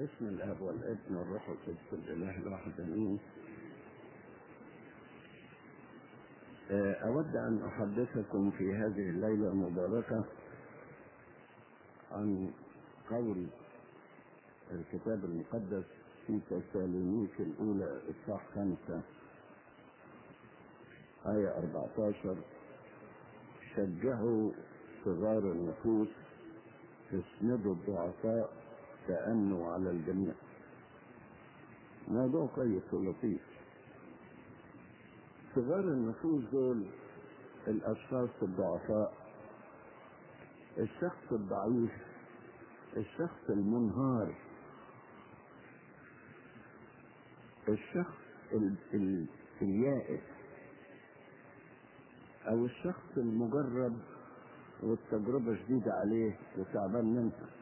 باسم الاب والابن والروح القدس الاله الواحد امين أود أن أحدثكم في هذه الليلة المباركه عن قول الكتاب المقدس في تسالونيك الأولى إصحاح خمسة آية 14 شجعوا صغار النفوس اسندوا الضعفاء تأنوا على الجميع. موضوع كويس ولطيف. صغار النفوس دول الأشخاص الضعفاء الشخص الضعيف الشخص المنهار الشخص ال ال اليائس أو الشخص المجرب والتجربة شديدة عليه وتعبان منها.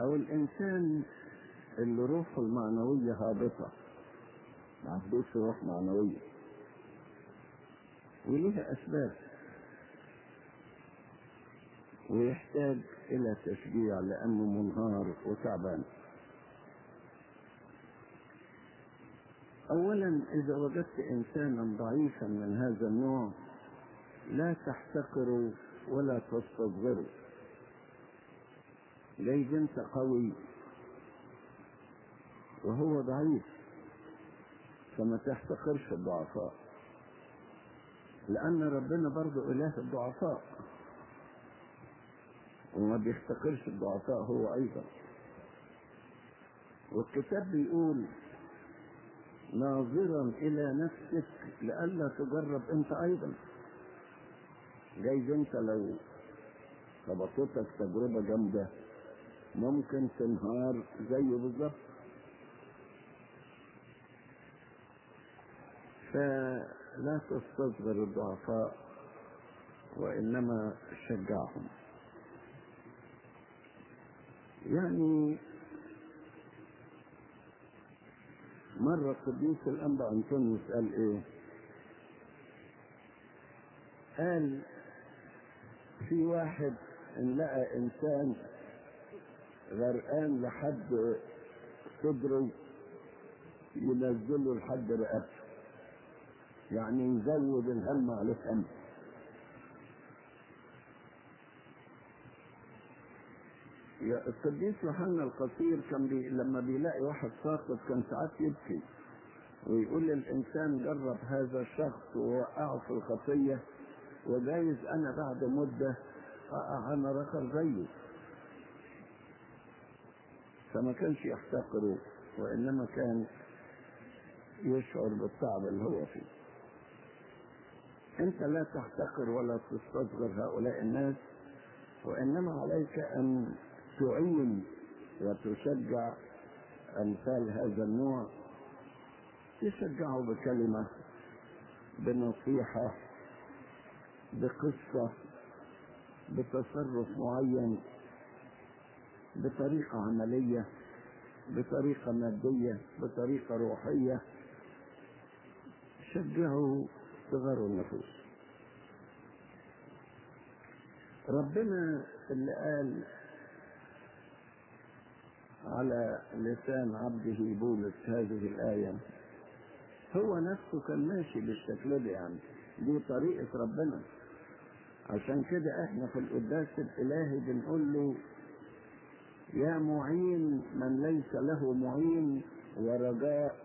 أو الإنسان اللي روحه المعنوية هابطة. ما عندوش روح معنوية. وليها أسباب. ويحتاج إلى تشجيع لأنه منهار وتعبان. اولا إذا وجدت انسانا ضعيفا من هذا النوع لا تحتقروا ولا تستصغروا جايز انت قوي. وهو ضعيف. فما تحتقرش الضعفاء لأن ربنا برضو إله الضعفاء. وما بيحتقرش الضعفاء هو أيضا. والكتاب بيقول ناظرا إلى نفسك لئلا تجرب أنت أيضا. جايز أنت لو خبطتك تجربة جامدة. ممكن تنهار زيه بالظبط فلا تستصغر الضعفاء وإنما شجعهم يعني مرة قديس الأنبا أنطونيوس قال إيه؟ قال في واحد إن لقى إنسان غرقان لحد صدره ينزله لحد رقبته يعني يزود الهم عليه هم القديس يوحنا القصير كان بي لما بيلاقي واحد ساقط كان ساعات يبكي. ويقول للإنسان جرب هذا الشخص ووقعه في الخطية. وجايز أنا بعد مدة أقع أنا رخر زيه. فما كانش يحتقره وإنما كان يشعر بالتعب اللي هو فيه. أنت لا تحتقر ولا تستصغر هؤلاء الناس وإنما عليك أن تعين وتشجع أمثال هذا النوع. تشجعه بكلمة بنصيحة بقصة بتصرف معين. بطريقة عملية بطريقة مادية بطريقة روحية شجعوا صغار النفوس. ربنا اللي قال على لسان عبده بولس هذه الآية هو نفسه كان ماشي بالشكل ده يعني دي طريقة ربنا. عشان كده إحنا في القداس الإلهي بنقول له يا معين من ليس له معين ورجاء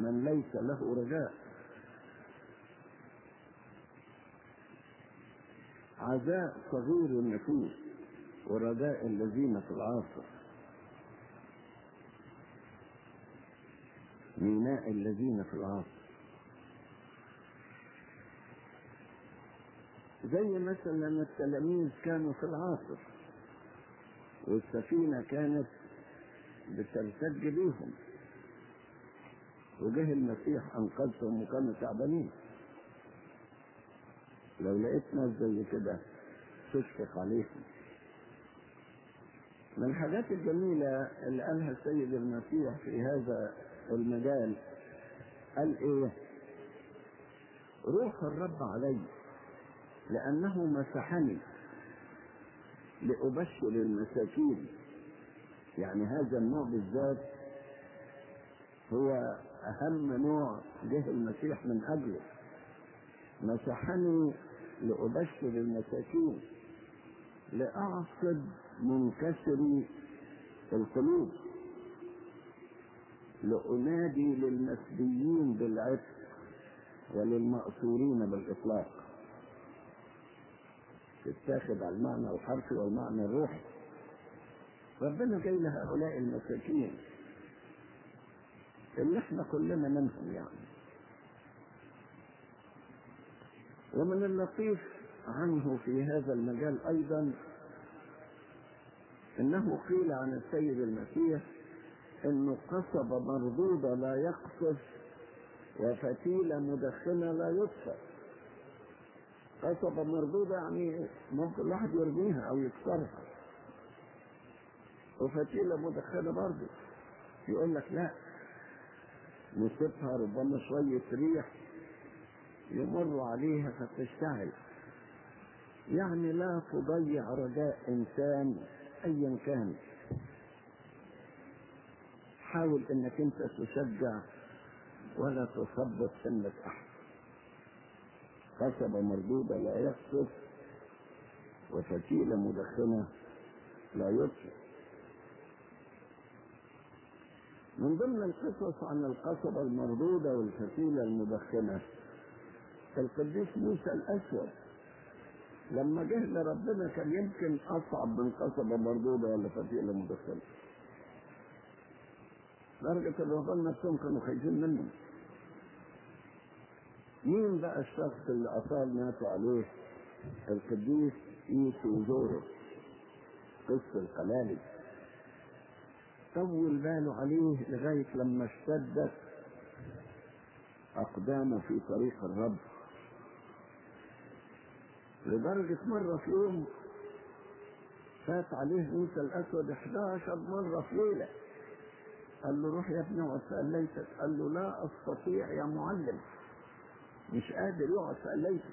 من ليس له رجاء. عزاء صغير النفوس ورجاء الذين في العاصر. ميناء الذين في العاصر. زي مثلا التلاميذ كانوا في العاصر. والسفينة كانت بترتج بيهم. وجه المسيح أنقذهم وكانوا تعبانين لو لقيت ناس زي كده تشفق عليهم من الحاجات الجميلة اللي قالها السيد المسيح في هذا المجال قال إيه؟ روح الرب علي لأنه مسحني. لأبشر المساكين. يعني هذا النوع بالذات هو أهم نوع جه المسيح من أجله. مسحني لأبشر المساكين لأعصب منكسري القلوب لأنادي للمسبيين بالعتق وللمأسورين بالإطلاق. تتاخد على المعنى الحرفي والمعنى الروحي. ربنا جاي لهؤلاء المساكين اللي إحنا كلنا منهم يعني. ومن اللطيف عنه في هذا المجال أيضا إنه قيل عن السيد المسيح إنه قصبة مردودة لا يقصف وفتيلة مدخنة لا يطفئ قصبة مردودة يعني ممكن الواحد يرميها أو يكسرها. وفتيلة مدخنة برضه. يقول لك لا. نسيبها ربما شوية ريح يمر عليها فتشتعل. يعني لا تضيع رجاء إنسان ايا كان. حاول إنك أنت تشجع ولا تصبت سنة احد قصبة مردودة لا يقصف وفتيلة مدخنة لا يطفئ من ضمن القصص عن القصبة المردودة والفتيلة المدخنة القديس موسى الأسود لما جه لربنا كان يمكن أصعب من قصبة مردودة ولا فتيلة مدخنة. درجة الرهبان نفسهم كانوا خايفين منه مين بقى الشخص اللي أطال ماتوا عليه؟ القديس إيسو زورو قصة القلالي طول باله عليه لغاية لما اشتدت أقدامه في طريق الرب. لدرجة مرة في يوم فات عليه موسى الأسود 11 مرة في ليلة. قال له روح يا ابني واسأل ليتك قال له لا أستطيع يا معلم. مش قادر يقعد في ليتك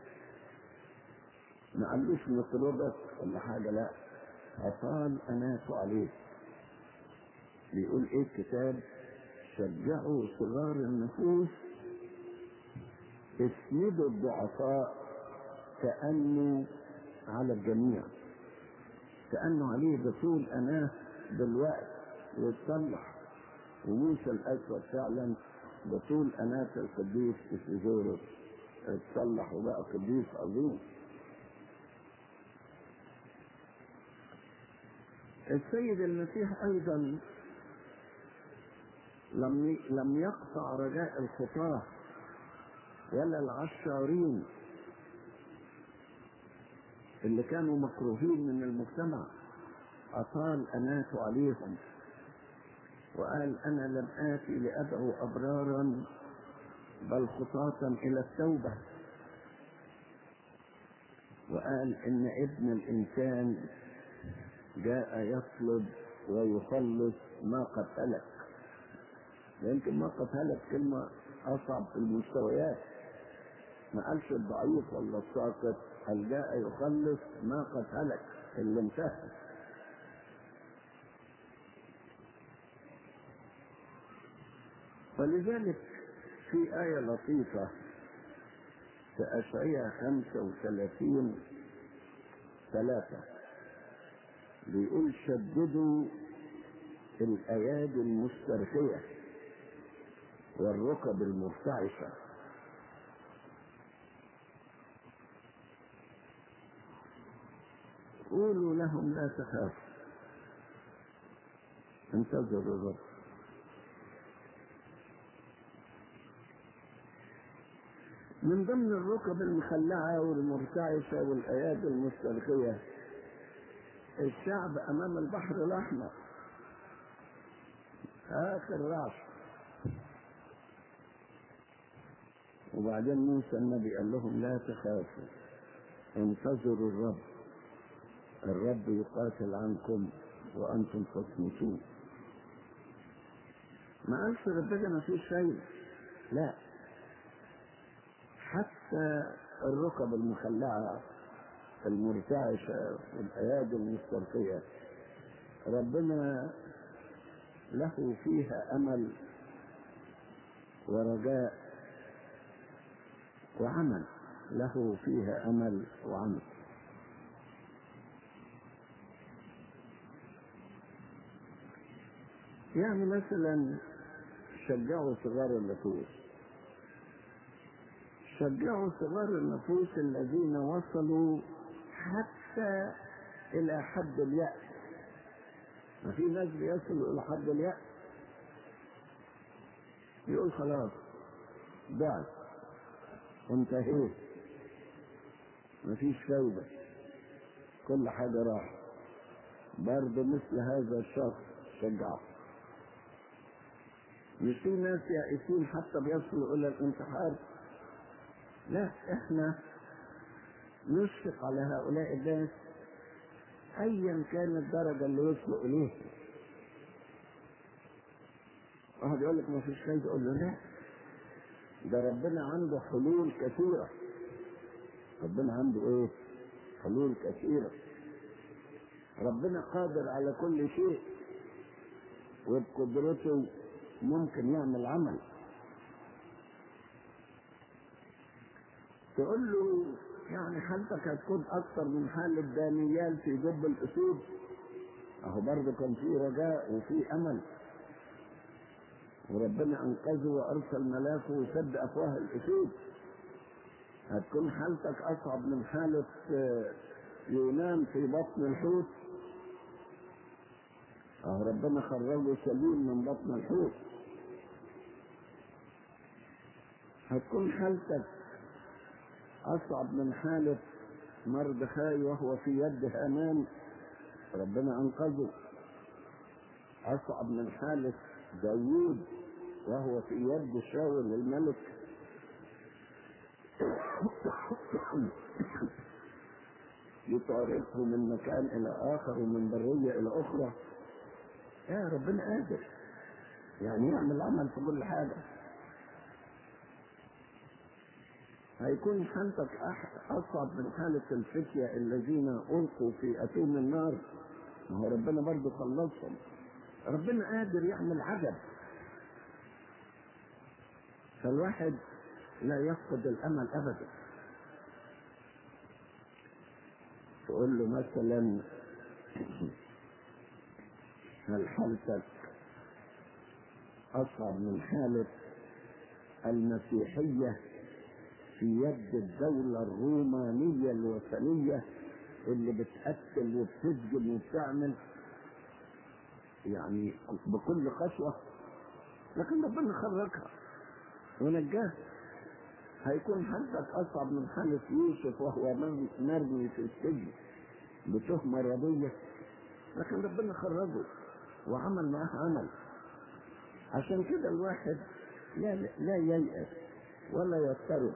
ما قالوش نطردك ولا حاجة لا. أطال أناته عليه بيقول إيه الكتاب؟ شجعوا صغار النفوس اسندوا الضعفاء كأنه على الجميع. كأنه عليه بطول أناه بالوقت ويتصلح. وموسى الأسود فعلا بطول أناة القديس إسيزوروس اتصلح وبقى قديس عظيم السيد المسيح أيضا لم لم يقطع رجاء الخطاة ولا العشارين اللي كانوا مكروهين من المجتمع. أطال أناته عليهم وقال أنا لم آتي لأدعو أبرارا بل خطاة إلى التوبة. وقال إن ابن الإنسان جاء يطلب ويخلص ما قد هلك. يمكن ما قد هلك كلمة أصعب في المستويات. ما قالش الضعيف ولا الساقط قال جاء يخلص ما قد هلك اللي انتهى. ولذلك في آية لطيفة في أشعية 35 ثلاثة بيقول شددوا الأيادي المسترخية والركب المرتعشة قولوا لهم لا تخافوا انتظروا الرب من ضمن الركب المخلعة والمرتعشة والأيادي المسترخية الشعب أمام البحر الأحمر. آخر رعش وبعدين موسى النبي قال لهم لا تخافوا انتظروا الرب. الرب يقاتل عنكم وأنتم تصمتون ما قالش ربنا ما فيش شيء لا. حتى الركب المخلعة المرتعشة والأيادي المسترخية ربنا له فيها أمل ورجاء وعمل له فيها أمل وعمل. يعني مثلا شجعوا صغار النفوس. شجعوا صغار النفوس الذين وصلوا حتى إلى حد اليأس. ما في ناس بيصلوا إلى حد اليأس. يقول خلاص ضعت وانتهيت مفيش فايدة. كل حاجة راحت. برضه مثل هذا الشخص شجعه. مش في ناس يائسين حتى بيصلوا إلى الانتحار. لا إحنا نشفق على هؤلاء الناس ايا كانت الدرجة اللي وصلوا اليها واحد يقول لك ما فيش فايده أقول له لا. ده ربنا عنده حلول كثيرة. ربنا عنده إيه؟ حلول كثيرة. ربنا قادر على كل شيء وبقدرته ممكن يعمل عمل. تقول له يعني حالتك هتكون أكثر من حالة دانيال في جب الأسود. أهو برضه كان في رجاء وفي أمل. وربنا أنقذه وأرسل ملاكه وسد أفواه الأسود. هتكون حالتك أصعب من حالة يونان في بطن الحوت. أهو ربنا خرجه سليم من بطن الحوت. هتكون حالتك أصعب من حالة مردخاي وهو في يد هامان ربنا أنقذه. أصعب من حالة داوود وهو في يد شاول الملك. يطارده من مكان إلى آخر ومن برية إلى أخرى. يا ربنا قادر. يعني يعمل عمل في كل حاجة. هيكون حالتك أصعب من حالة الفتية الذين ألقوا في أتون النار. ما هو ربنا برضه خلصهم. ربنا قادر يعمل عجب. فالواحد لا يفقد الأمل أبدا. تقول له مثلا هل حالتك أصعب من حالة المسيحية؟ في يد الدولة الرومانية الوثنية اللي بتقتل وبتسجن وبتعمل. يعني بكل قسوة لكن ربنا خرجها ونجاها هيكون حالتك أصعب من حالة يوسف وهو مرمي في السجن بتهمة رضية. لكن ربنا خرجه وعمل معاه عمل. عشان كده الواحد لا لا ييأس ولا يضطرب.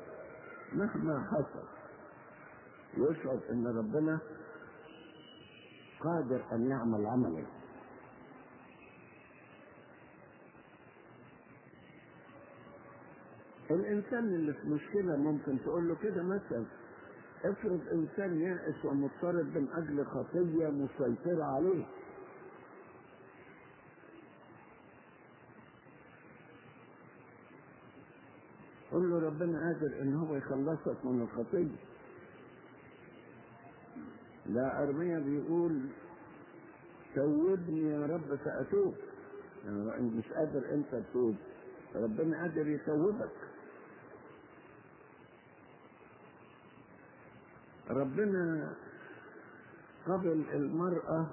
مهما حصل يشعر إن ربنا قادر أن يعمل عملا. الإنسان اللي في مشكلة ممكن تقول له كده مثلا افرض إنسان يائس ومضطرب من أجل خطية مسيطرة عليه. قل له ربنا قادر إن هو يخلصك من الخطيه لا ارميا بيقول توبني يا رب فاتوب يعني مش قادر أنت تتوب ربنا قادر يتوبك ربنا قبل المرأة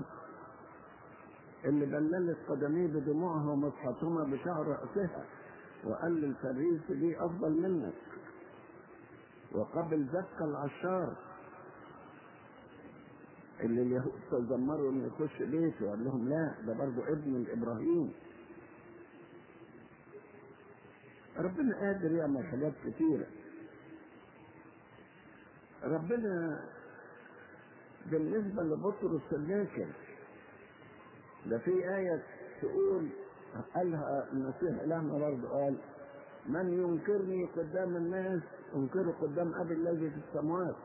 اللي بللت قدميه بدموعها ومسحتهما بشعر رأسها وقال للفريس دي أفضل منك. وقبل زكى العشار اللي اليهود تذمروا إنه يخش بيته وقال لهم لا ده برضه ابن لابراهيم ربنا قادر يعمل حاجات كتيرة. ربنا بالنسبة لبطرس الناكر ده في آية تقول قالها المسيح إلهنا برضه قال من ينكرني قدام الناس أنكره قدام أبي الذي في السماوات.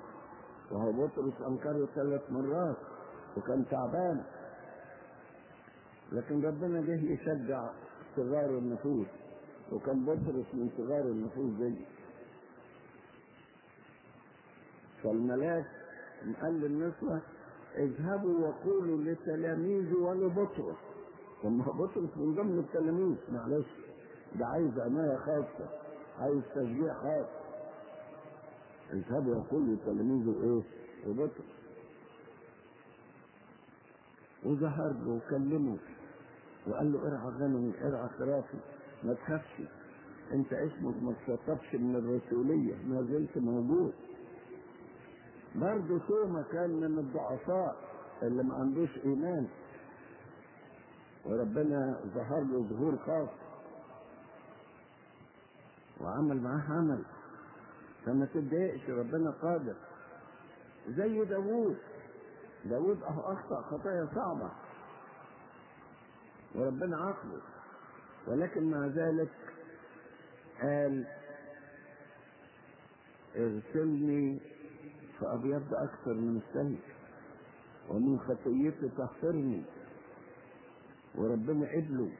وهو بطرس أنكره ثلاث مرات وكان تعبان. لكن ربنا جه يشجع صغار النفوس وكان بطرس من صغار النفوس دي فالملاك قال للنسوة اذهبوا وقولوا لتلاميذي ولبطرس. ثم بطرس من ضمن التلاميذ معلش. ده عايز عناية خاصة عايز تشجيع خاص. اذهبوا وقولوا لتلاميذه إيه؟ وبطرس وظهر له وكلمه. وقال له ارعى غنمي ارعى خرافي ما تخافش. انت اسمك ما تشطبش من الرسولية ما زلت موجود. برضه توما كان من الضعفاء اللي ما عندوش إيمان. وربنا ظهر له ظهور خاص. وعمل معاه عمل. فما تتضايقش ربنا قادر. زي داوود. داوود أخطأ خطايا صعبة. وربنا عاقبه. ولكن مع ذلك قال اغسلني فأبيض أكثر من الثلج ومن خطيتي تغفرني وربنا قبله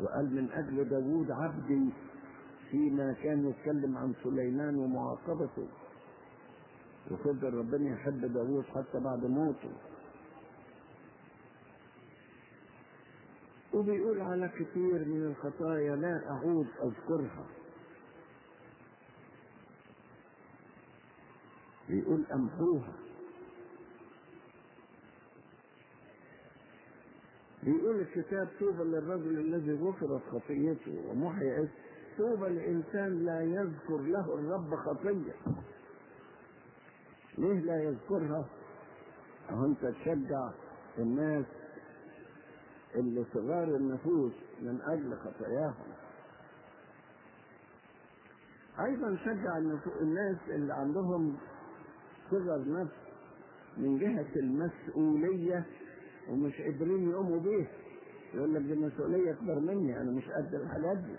وقال من أجل داوود عبدي فيما كان يتكلم عن سليمان ومعاقبته. وفضل ربنا يحب داوود حتى بعد موته. وبيقول على كثير من الخطايا لا أعود أذكرها. بيقول أمحوها. بيقول الكتاب طوبى للرجل الذي غفرت خطيته ومحي اسمه طوبى الإنسان لا يذكر له الرب خطية. ليه لا يذكرها؟ أهو أنت تشجع الناس اللي صغار النفوس من أجل خطاياهم. أيضا شجع الناس اللي عندهم صغر نفس من جهة المسؤولية ومش قادرين يقوموا بيه. يقول لك دي مسؤولية أكبر مني أنا مش قد الحاجات دي.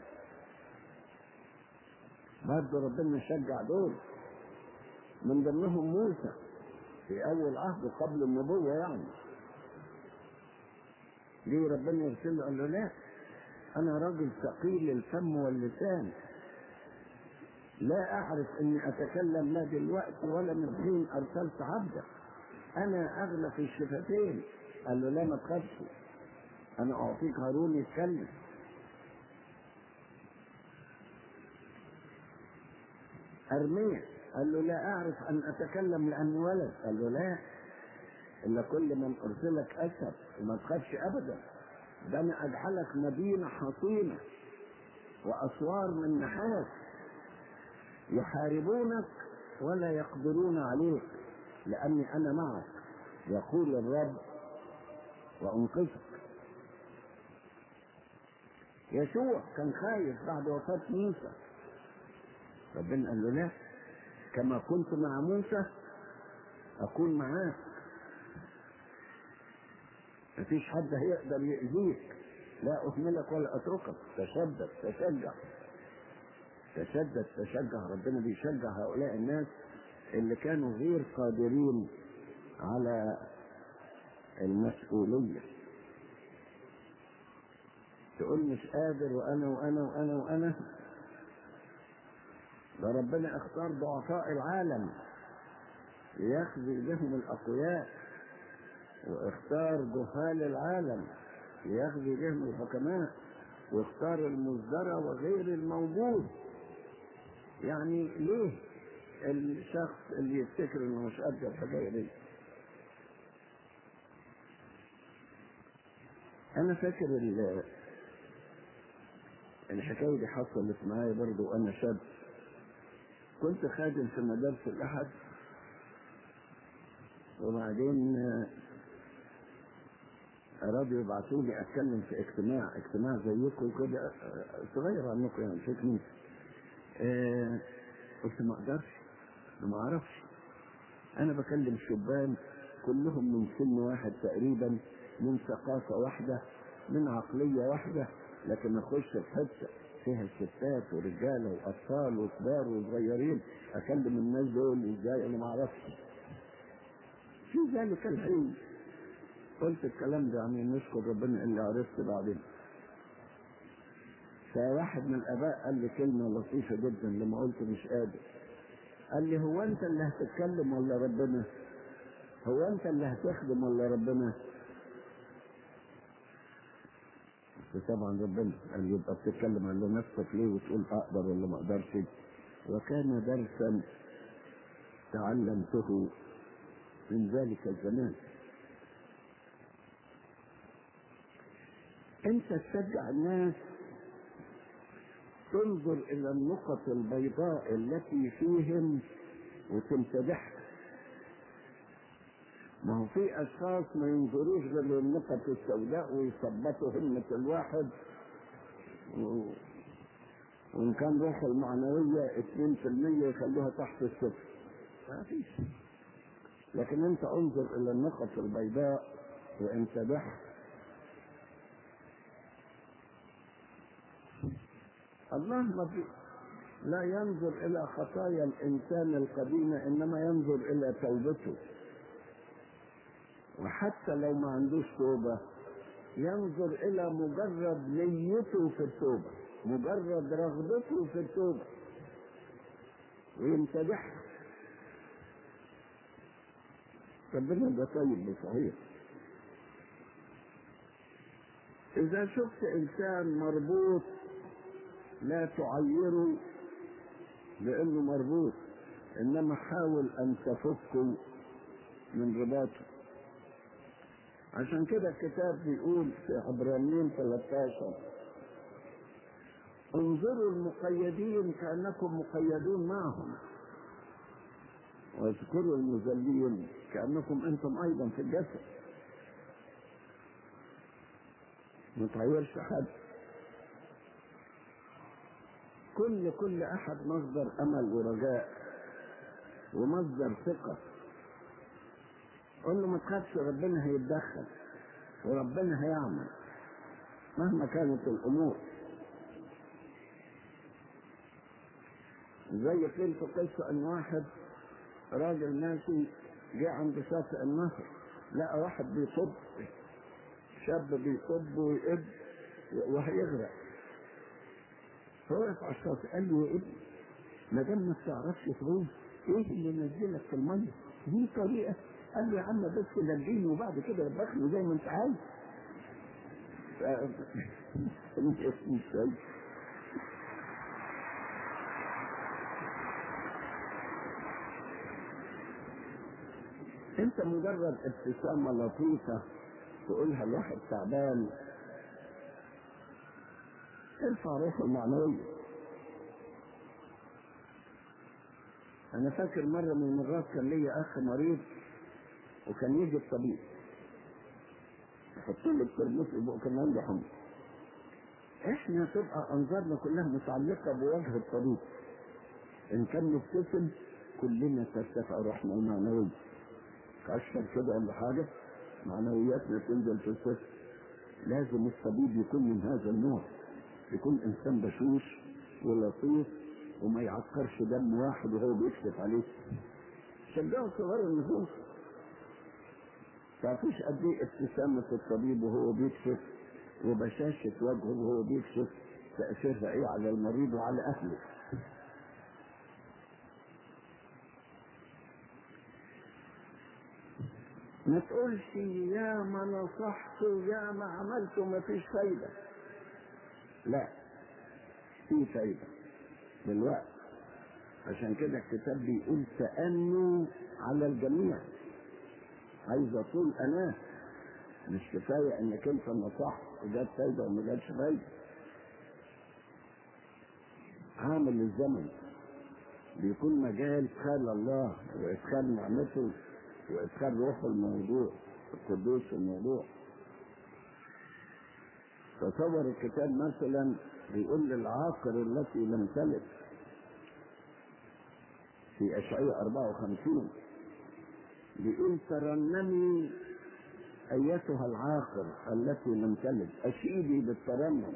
برضه ربنا شجع دول. من ضمنهم موسى في أول عهد قبل النبوة يعني. ليه ربنا يرسل له قال له لا أنا راجل ثقيل الفم واللسان. لا أعرف إني أتكلم لا دلوقتي ولا من حين أرسلت عبدك. أنا أغلى في الشفتين. قال له لا ما تخافش. أنا أعطيك هارون يتكلم أرميا قال له لا أعرف أن أتكلم لأني ولد. قال له لا. إلا كل من أرسلك أسد وما تخافش أبدا. ده أنا أجعلك مدينة حصينة. وأسوار من نحاس. يحاربونك ولا يقدرون عليك. لأني أنا معك. يقول الرب وأنقذك يشوع كان خايف بعد وفاة موسى. ربنا قال له لا كما كنت مع موسى أكون معاك. مفيش حد هيقدر يأذيك. لا أهملك ولا أتركك. تشدد تشجع. تشدد تشجع. ربنا بيشجع هؤلاء الناس اللي كانوا غير قادرين على المسؤولية. تقول مش قادر وأنا وأنا وأنا وأنا. ده ربنا اختار ضعفاء العالم ليخزي بهم الأقوياء واختار جهال العالم ليخزي بهم الحكماء واختار المزدرى وغير الموجود. يعني ليه الشخص اللي يفتكر إنه مش قد الحكاية دي؟ أنا فاكر الحكاية دي حصلت معايا برضه وأنا شاب. كنت خادم في مدارس الأحد. وبعدين أرادوا يبعثوا لي أتكلم في اجتماع اجتماع زيكم كده صغير عنكم يعني في كنيسة آه قلت ما أقدرش ما أعرفش. أنا بكلم شبان كلهم من سن واحد تقريبا. من ثقافة واحدة من عقلية واحدة لكن أخش في حتة فيها ستات ورجالة وأطفال وكبار وصغيرين. أكلم الناس دول إزاي؟ أنا ما أعرفش. في ذلك الحين. قلت الكلام ده يعني نشكر ربنا اللي عرفت بعدين. فواحد من الأباء قال لي كلمة لطيفة جدا لما قلت مش قادر. قال لي هو أنت اللي هتتكلم ولا ربنا؟ هو أنت اللي هتخدم ولا ربنا؟ طبعا ربنا قال يبقى بتتكلم على نفسك ليه وتقول أقدر ولا ما أقدرش. وكان درسا تعلمته من ذلك الزمان. أنت تشجع الناس تنظر إلى النقط البيضاء التي فيهم وتمتدحها ما هو في اشخاص ما ينظروش غير للنقط السوداء ويثبتوا همة الواحد. و... وإن كان روحه المعنوية 2% يخلوها تحت الصفر. ما فيش. لكن أنت انظر إلى النقط البيضاء وامتدحها الله ما في لا ينظر إلى خطايا الإنسان القديمة إنما ينظر إلى توبته. وحتى لو ما عندوش توبة ينظر إلى مجرد نيته في التوبة مجرد رغبته في التوبة ويمتدحها ربنا ده طيب صحيح. إذا شفت إنسان مربوط لا تعيره لأنه مربوط إنما حاول أن تفكه من رباطه. عشان كده الكتاب بيقول في عبرانيين 13 انظروا المقيدين كأنكم مقيدون معهم واذكروا المذلين كأنكم أنتم أيضا في الجسد. ما تعيرش حد. كل كل أحد مصدر أمل ورجاء ومصدر ثقة. قل له ما تخافش ربنا هيتدخل وربنا هيعمل مهما كانت الأمور زي في قصة إن واحد راجل ماشي جه عند شاطئ النهر لقى واحد بيصب شاب بيصب ويقب وهيغرق فوقف على الشاطئ قال له يا ابني ما دام ما بتعرفش تعوم إيه اللي نزلك في المية؟ دي طريقة قال له يا عم بس نجيني وبعد كده يبخني زي ما انت عايز. انت مجرد ابتسامة لطيفة تقولها لواحد تعبان. ارفع روحه المعنوية أنا فاكر مرة من المرات كان ليا أخ مريض وكان يجي الطبيب. يحط له الترمس في كان عنده حمى إحنا تبقى أنظارنا كلها متعلقة بوجه الطبيب. إن كان مبتسم كلنا ترتفع روحنا المعنوية. كأشهر كده ولا حاجة؟ معنوياتنا تنزل في الصفر لازم الطبيب يكون من هذا النوع. يكون إنسان بشوش ولطيف وما يعكرش دم واحد وهو بيكشف عليه. شجعوا صغار النفوس. تعرفوش قد إيه ابتسامة الطبيب وهو بيكشف وبشاشة وجهه وهو بيكشف تأثيرها إيه على المريض وعلى أهله. ما تقولش يا ما نصحت يا ما عملت ما فيش فايدة. لا في فايدة بالوقت عشان كده الكتاب بيقول تأنوا على الجميع. عايز طول أناه مش كفاية إنك أنت نصحت وجات فايدة وما جاتش فايدة. عامل الزمن. بيكون مجال ادخال الله وإدخال نعمته وإدخال روح الموضوع القدوس الموضوع. تصور الكتاب مثلا بيقول للعاقر التي لم تلد في أشعياء 54 بيقول ترنمي أيتها العاقر التي لم تلد. أشيدي بالترنم.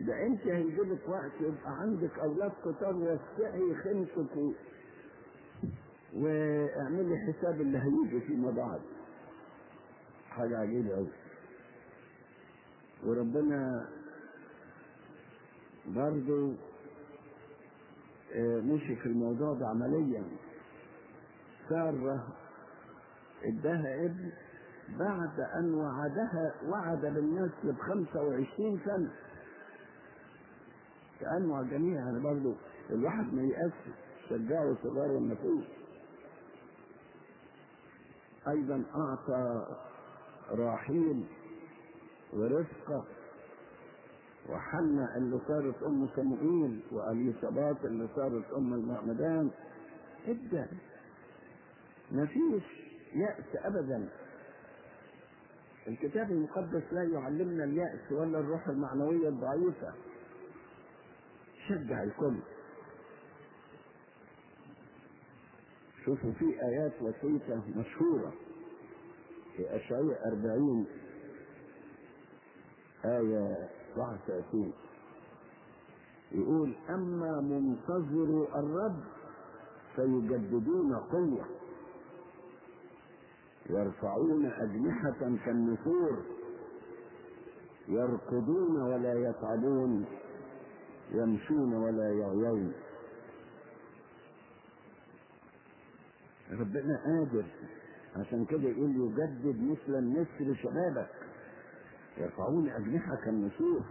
ده أنت هيجيلك وقت يبقى عندك أولاد كتار وسعي خمسك واعملي حساب اللي هيجي فيما بعد. حاجة عجيبة أوي. وربنا برضو مشي في الموضوع ده عمليا سارة اداها ابن بعد أن وعدها وعد بالنسل بخمسة وعشرين سنة. كأنه الجميع يعني برضه الواحد ما يأس شجعه صغار والنفوس. أيضا أعطى راحيل ورفقة وحنا اللي صارت أم صموئيل وأليصابات اللي صارت أم المعمدان. ادى مفيش يأس أبدا. الكتاب المقدس لا يعلمنا اليأس ولا الروح المعنوية الضعيفة. شجع الكل. شوفوا في آيات وسيطة مشهورة في أشعياء أربعين آية 31 يقول أما منتظر الرب فيجددون قوة. يرفعون أجنحة كالنسور يركضون ولا يتعبون يمشون ولا يعيون ربنا قادر. عشان كده يقول يجدد مثل النسر شبابك. يرفعون أجنحة كالنسور.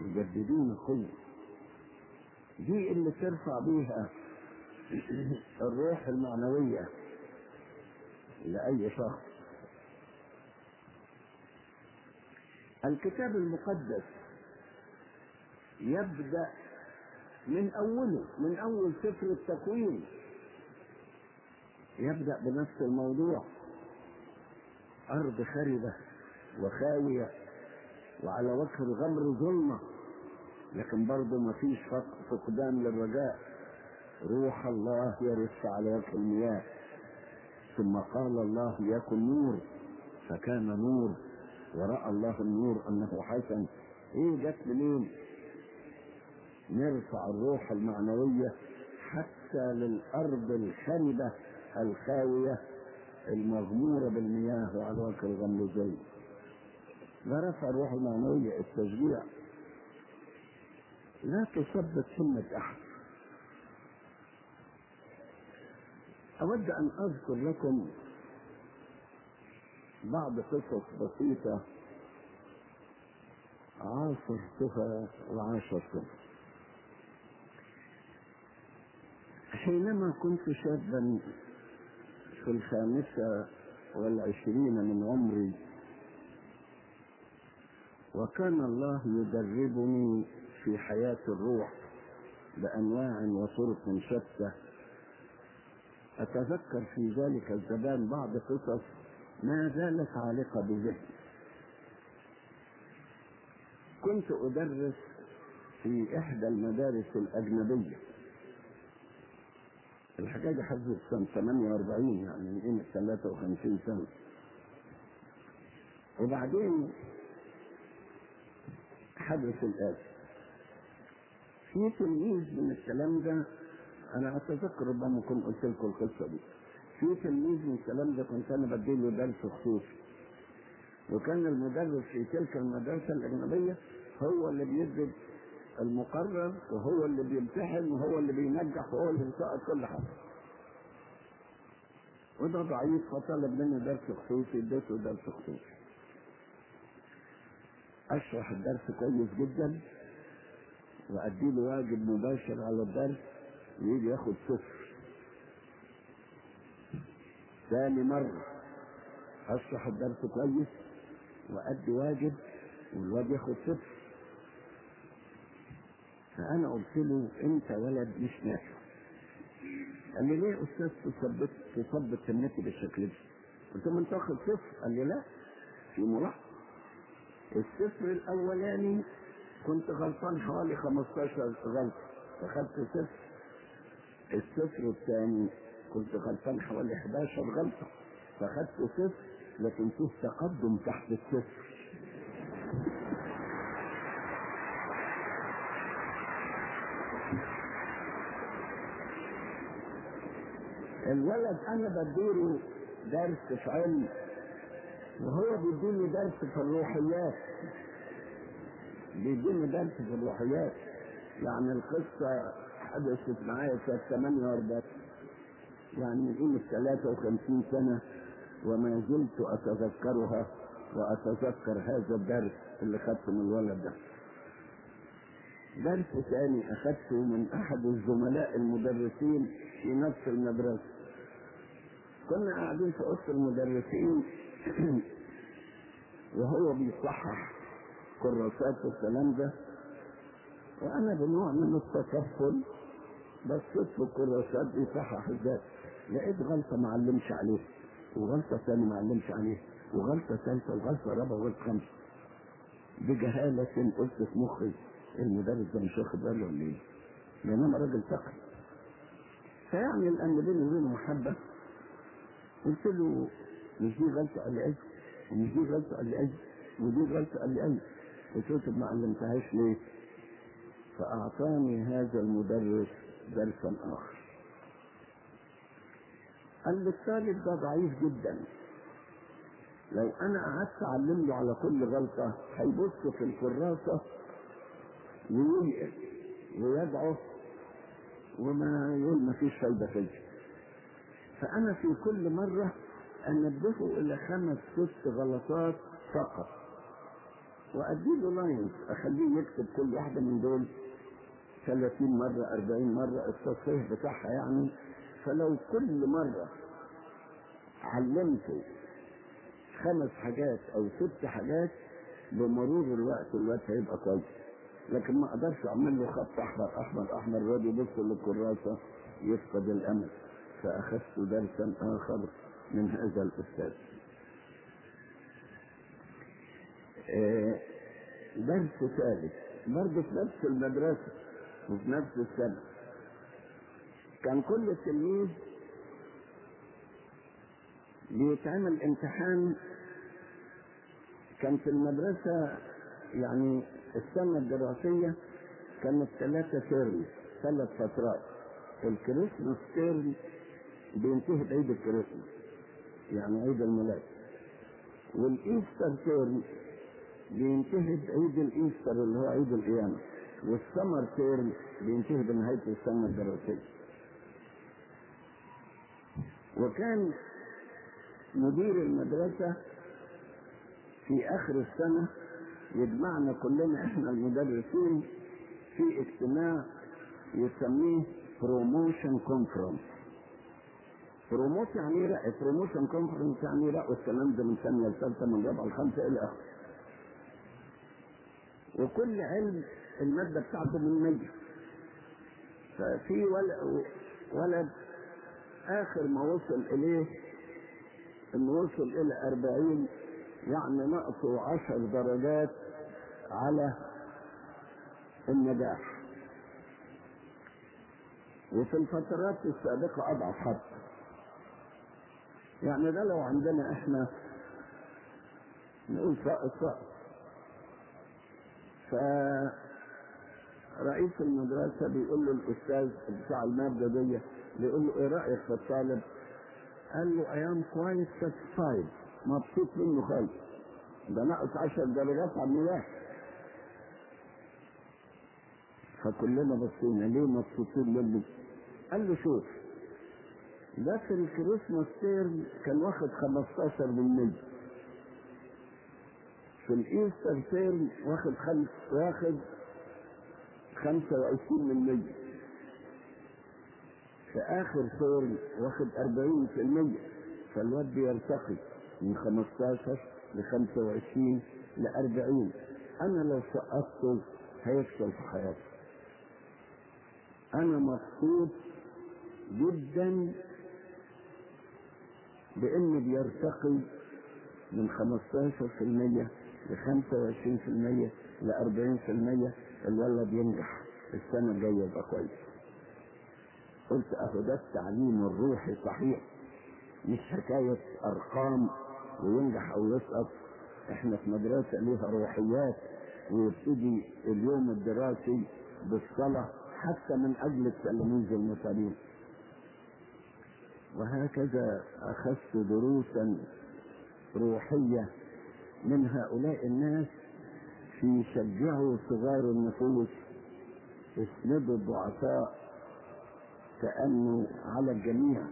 يجددون قوة دي اللي ترفع بيها الروح المعنوية. لأي شخص. الكتاب المقدس يبدأ من أوله من أول سفر التكوين. يبدأ بنفس الموضوع. أرض خربة وخاوية وعلى وجه الغمر ظلمة لكن برضه ما فيش فقدان للرجاء. روح الله يرف على وجه المياه. ثم قال الله يكن نور فكان نور ورأى الله النور أنه حسن. إيه جت منين؟ نرفع الروح المعنوية حتى للأرض الخربة الخاوية المغمورة بالمياه وعلى وجه الغمر زي ده رفع الروح المعنوية التشجيع. لا تثبت همة أحد. أود أن أذكر لكم بعض قصص بسيطة عاصرتها وعاشرتها. حينما كنت شابا في الخامسة والعشرين من عمري وكان الله يدربني في حياة الروح بأنواع وطرق شتى. أتذكر في ذلك الزمان بعض قصص ما زالت عالقة بذهني. كنت أدرس في إحدى المدارس الأجنبية. الحكاية دي حدثت سنة 48 يعني من قيمة 53 سنة. وبعدين حدث الآتي في تلميذ من الكلام ده أنا أتذكر ربما كنت قلت لكم القصة دي. في تلميذ من الكلام ده كنت أنا بديله درس خصوصي. وكان المدرس في تلك المدرسة الأجنبية هو اللي بيدي المقرر وهو اللي بيمتحن وهو اللي بينجح وهو اللي بيسقط كل حاجة. وده ضعيف فطلب مني درس خصوصي اديته درس خصوصي. أشرح الدرس كويس جدا وادي له واجب مباشر على الدرس. ويجي ياخد صفر. ثاني مرة اشرح الدرس كويس وأدي واجب والواد ياخد صفر. فأنا قلت له أنت ولد مش نافع. قال لي ليه يا أستاذ تثبت تثبت همتي بالشكل ده؟ قلت له أنت واخد صفر. قال لي لا في ملاحظة. الصفر الأولاني كنت غلطان حوالي 15 غلطة. فخدت صفر. الصفر الثاني كنت غلطان حوالي 11 غلطة. فخدت صفر لكن فيه تقدم تحت الصفر. الولد أنا بديله درس في علم وهو بيديني درس في الروحيات. بيديني درس في الروحيات. يعني القصة حدثت معايا سنة 48 يعني من قيمة 53 سنة وما زلت أتذكرها وأتذكر هذا الدرس اللي خدته من الولد ده. درس ثاني أخذته من أحد الزملاء المدرسين في نفس المدرسة. كنا قاعدين في وسط المدرسين وهو بيصحح كراسات والكلام ده. وأنا بنوع من التطفل بصيت في الكراسات بيصحح إزاي لقيت غلطة ما علمش عليها وغلطة ثانية ما علمش عليها وغلطة ثالثة وغلطة رابعة وغلطة خمسة بجهالة قلت في مخي المدرس ده مش واخد باله ولا إيه؟ لأن أنا راجل تقي فيعني الان بيني وبينه محبة. قلت له مش دي غلطة قال لي أيوه ومش دي غلطة قال لي أيوه ودي غلطة قال لي أيوه قلت له ما علمتهاش ليه؟ فأعطاني هذا المدرس درسا اخر قال الطالب ده ضعيف جدا. لو أنا قعدت أعلم له على كل غلطة هيبص في الكراسه وينقل ويدعو وما يقول ما فيش فايدة فيه. فأنا في كل مرة أنبهه إلى خمس ست غلطات فقط. وأديله lines أخليه يكتب كل واحدة من دول. 30 مرة 40 مرة التصحيح بتاعها يعني. فلو كل مرة علمته خمس حاجات أو ست حاجات بمرور الوقت الوقت هيبقى كويس. لكن ما أقدرش أعمل له خط أحمر أحمر أحمر الواد يبص للكراسة يفقد الأمل. فأخذت درسا آخر من هذا الأستاذ. آه درس ثالث. برضه في نفس المدرسة. وفي نفس السنة. كان كل تلميذ بيتعمل امتحان. كان في المدرسة يعني السنة الدراسية كانت ثلاثة term ثلاث فترات. ال Christmas term بينتهي بعيد الكريسماس يعني عيد الميلاد. وال Easter term بينتهي بعيد ال Easter اللي هو عيد القيامة. وال summer term بينتهي بنهاية السنة الدراسية وكان مدير المدرسة في آخر السنة يجمعنا كلنا إحنا المدرسين في اجتماع يسميه promotion conference promote يعني رقي؟ promotion conference يعني رقي الكلام ده من ثانية لثالثة من رابعة لخامسة إلى آخره. وكل معلم المادة بتاعته من مية ففي ولد, آخر ما وصل إليه إنه وصل إلى أربعين يعني نقصه عشر درجات على النجاح. وفي الفترات السابقة أضعف حتى يعني ده لو عندنا إحنا نقول سقط سقط. فرئيس المدرسة بيقول له الأستاذ بتاع المادة دي بيقول له إيه رأيك في الطالب؟ قال له am quite satisfied. مبسوط منه خالص. ده نقص عشر درجات على المياه فكلنا بصينا ليه مبسوطين منه؟ قال له شوف ده في الكريسماس تيرم كان واخد 15 بالمية في ال Easter term واخد خمس واخد 25 بالمية في آخر term واخد 40 في المية. فالواد بيرتقي من 15 ل 25 ل 40 أنا لو سقطته هيفشل في حياته أنا مبسوط جدا بانه بيرتقي من 15% ل 25% ل 40% الولد ينجح السنة الجاية يبقى كويس. قلت اهو ده التعليم الروحي صحيح مش حكاية أرقام وينجح أو يسقط. إحنا في مدرسة ليها روحيات ويبتدي اليوم الدراسي بالصلاة حتى من أجل التلاميذ المثالين وهكذا أخذت دروسا روحية من هؤلاء الناس في شجعوا صغار النفوس اسندوا الضعفاء كأنه على الجميع.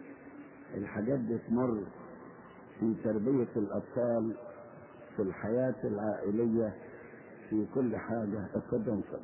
الحاجات دي تمر في تربية الأطفال في الحياة العائلية في كل حاجة. اتفضل